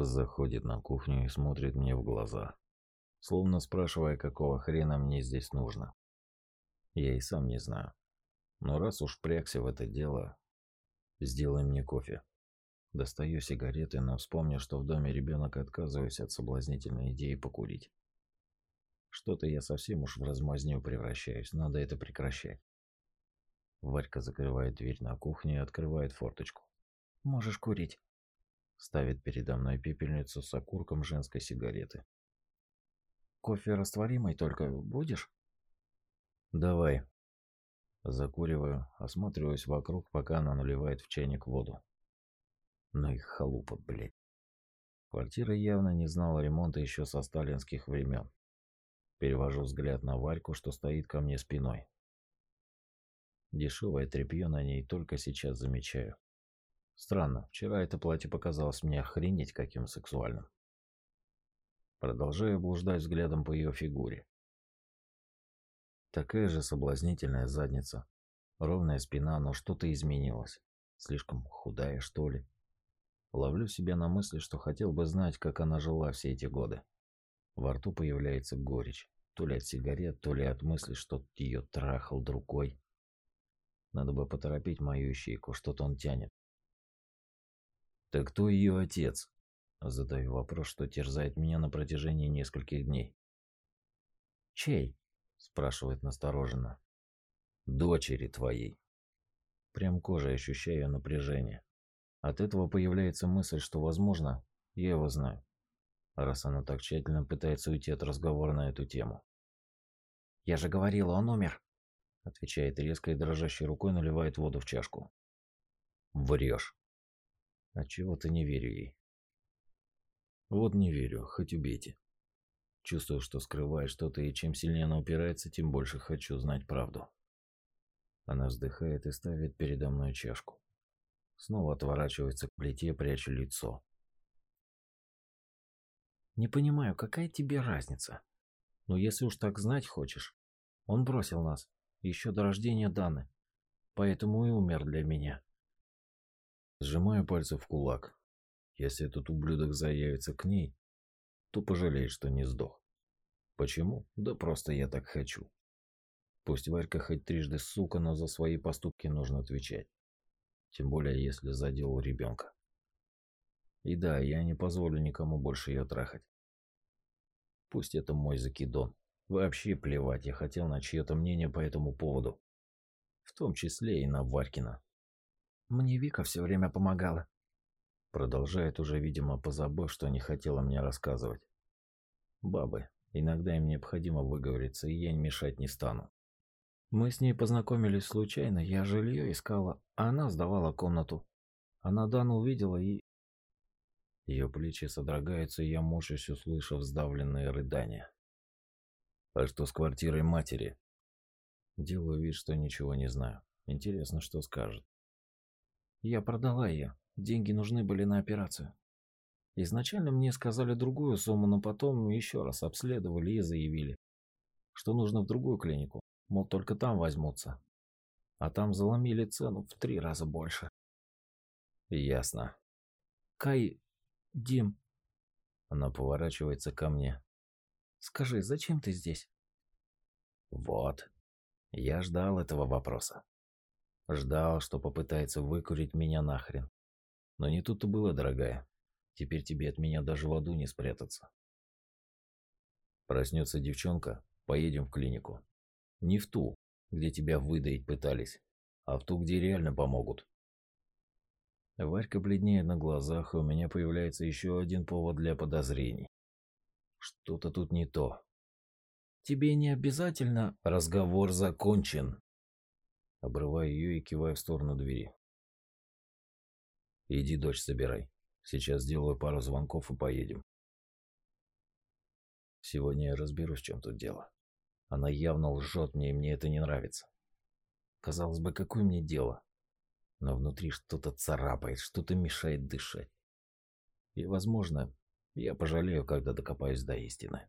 Заходит на кухню и смотрит мне в глаза, словно спрашивая, какого хрена мне здесь нужно. Я и сам не знаю. Но раз уж прягся в это дело, сделай мне кофе. Достаю сигареты, но вспомню, что в доме ребенок отказываюсь от соблазнительной идеи покурить. Что-то я совсем уж в размазню превращаюсь, надо это прекращать. Варька закрывает дверь на кухне и открывает форточку. «Можешь курить», — ставит передо мной пепельницу с окурком женской сигареты. «Кофе растворимый только будешь?» «Давай». Закуриваю, осматриваюсь вокруг, пока она наливает в чайник воду. Ну их халупа, блядь. Квартира явно не знала ремонта еще со сталинских времен. Перевожу взгляд на Варьку, что стоит ко мне спиной. Дешевое тряпье на ней только сейчас замечаю. Странно, вчера это платье показалось мне охренеть каким сексуальным. Продолжаю блуждать взглядом по ее фигуре. Такая же соблазнительная задница. Ровная спина, но что-то изменилось. Слишком худая, что ли. Ловлю себя на мысли, что хотел бы знать, как она жила все эти годы. Во рту появляется горечь. То ли от сигарет, то ли от мысли, что ее трахал другой. Надо бы поторопить мою ищейку, что-то он тянет. «Так кто ее отец?» Задаю вопрос, что терзает меня на протяжении нескольких дней. «Чей?» спрашивает настороженно. Дочери твоей. Прям кожей ощущаю напряжение. От этого появляется мысль, что, возможно, я его знаю. Раз она так тщательно пытается уйти от разговора на эту тему. «Я же говорила, он умер!» Отвечает резко и дрожащей рукой наливает воду в чашку. Врешь. Отчего-то не верю ей. Вот не верю, хоть убейте. Чувствую, что скрывает что-то, и чем сильнее она упирается, тем больше хочу знать правду. Она вздыхает и ставит передо мной чашку. Снова отворачивается к плите, пряча лицо. «Не понимаю, какая тебе разница? Но если уж так знать хочешь, он бросил нас, еще до рождения Даны, поэтому и умер для меня». Сжимаю пальцы в кулак. Если этот ублюдок заявится к ней, то пожалеет, что не сдох. Почему? Да просто я так хочу. Пусть Варька хоть трижды сука, но за свои поступки нужно отвечать. Тем более, если задел ребенка. И да, я не позволю никому больше ее трахать. Пусть это мой закидон. Вообще плевать, я хотел на чье-то мнение по этому поводу. В том числе и на Варькина. Мне Вика все время помогала. Продолжает уже, видимо, позабыв, что не хотела мне рассказывать. Бабы. Иногда им необходимо выговориться, и я мешать не стану. Мы с ней познакомились случайно, я жилье искала, а она сдавала комнату. Она Дану увидела и... Ее плечи содрогаются, и я мучаюсь, услышав сдавленные рыдания. А что с квартирой матери? Делаю вид, что ничего не знаю. Интересно, что скажет. Я продала ее. Деньги нужны были на операцию. Изначально мне сказали другую сумму, но потом еще раз обследовали и заявили, что нужно в другую клинику, мол, только там возьмутся. А там заломили цену в три раза больше. Ясно. Кай... Дим... Она поворачивается ко мне. Скажи, зачем ты здесь? Вот. Я ждал этого вопроса. Ждал, что попытается выкурить меня нахрен. Но не тут-то было, дорогая. Теперь тебе от меня даже в аду не спрятаться. Проснется девчонка, поедем в клинику. Не в ту, где тебя выдаить пытались, а в ту, где реально помогут. Варька бледнеет на глазах, и у меня появляется еще один повод для подозрений. Что-то тут не то. Тебе не обязательно... Разговор закончен. Обрываю ее и киваю в сторону двери. Иди, дочь, собирай. Сейчас сделаю пару звонков и поедем. Сегодня я разберусь, в чем тут дело. Она явно лжет мне, и мне это не нравится. Казалось бы, какое мне дело? Но внутри что-то царапает, что-то мешает дышать. И, возможно, я пожалею, когда докопаюсь до истины.